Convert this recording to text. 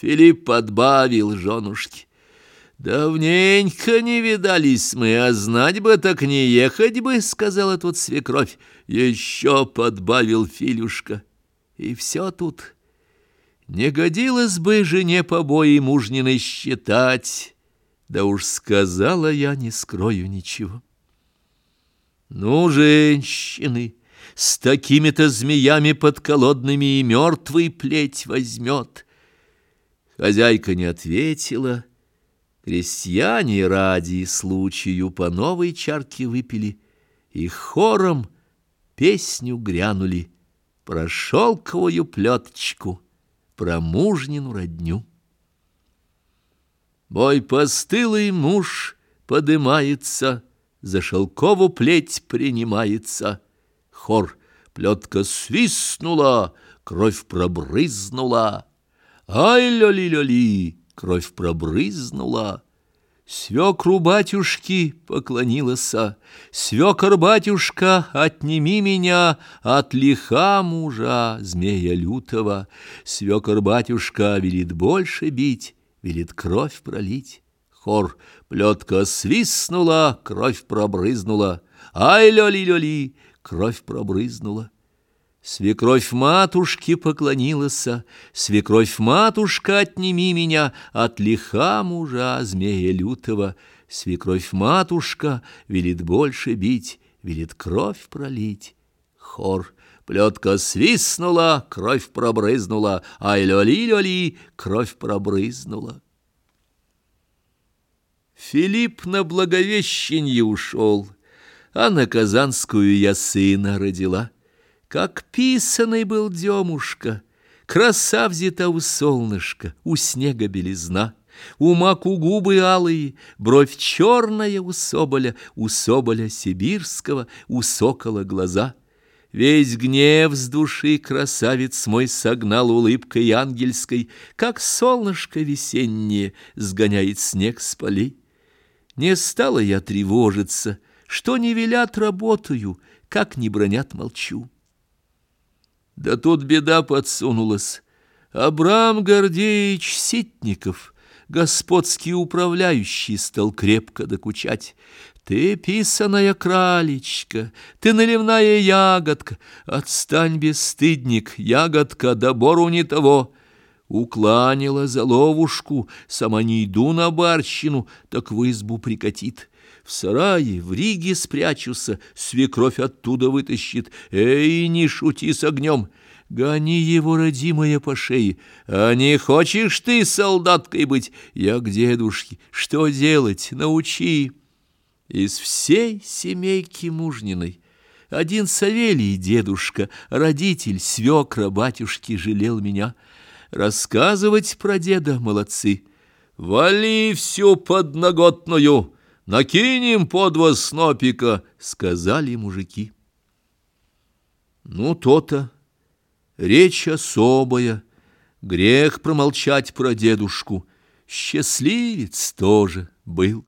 Филипп подбавил женушки. «Давненько не видались мы, а знать бы так не ехать бы», — сказала тут свекровь. «Еще подбавил Филюшка. И все тут. Не годилось бы жене побои мужниной считать, да уж сказала я, не скрою ничего». «Ну, женщины!» С такими-то змеями подколодными и мертвый плеть возьмет. Хозяйка не ответила. Крестьяне ради случаю по новой чарке выпили и хором песню грянули про шелковую плеточку, про мужнину родню. Мой постылый муж подымается, за шелкову плеть принимается. Хор плетка свистнула, кровь пробрызнула. Ай-ля-ли-ля-ли, кровь пробрызнула. Свекру батюшки поклонилася, Свекор батюшка, отними меня От лиха мужа, змея лютого. Свекор батюшка велит больше бить, Велит кровь пролить. Хор, плетка свистнула, кровь пробрызнула. Ай-ля-ли-ля-ли, кровь пробрызнула. Свекровь матушки поклонилась, Свекровь матушка, отними меня От лиха мужа, змея лютого. Свекровь матушка велит больше бить, Велит кровь пролить. Хор, плетка свистнула, Кровь пробрызнула, Ай-ля-ли-ля-ли, кровь пробрызнула. Филипп на Благовещенье ушел, А на Казанскую я сына родила. Как писаный был Демушка, Краса взята у солнышка, У снега белизна, У маку губы алые, Бровь черная у соболя, У соболя сибирского, У сокола глаза. Весь гнев с души красавец мой согнал улыбкой ангельской, Как солнышко весеннее сгоняет снег с полей. Не стала я тревожиться, что не велят работаю, как не бронят молчу. Да тут беда подсунулась. Абрам Гордеевич Ситников, господский управляющий, стал крепко докучать. Ты писаная кралечка, ты наливная ягодка, отстань, бесстыдник, ягодка, добору не того. Укланила за ловушку, сама не иду на барщину, так в избу прикатит. В сарае, в Риге спрячуся, свекровь оттуда вытащит. Эй, не шути с огнем, гони его, родимая, по шее. А не хочешь ты солдаткой быть? Я к дедушке. Что делать? Научи. Из всей семейки мужниной один Савелий дедушка, родитель, свекра, батюшки, жалел меня. Рассказывать про деда молодцы. «Вали всю подноготную!» Накинем по два снопика, — сказали мужики. Ну, то-то, речь особая, грех промолчать про дедушку, счастливец тоже был.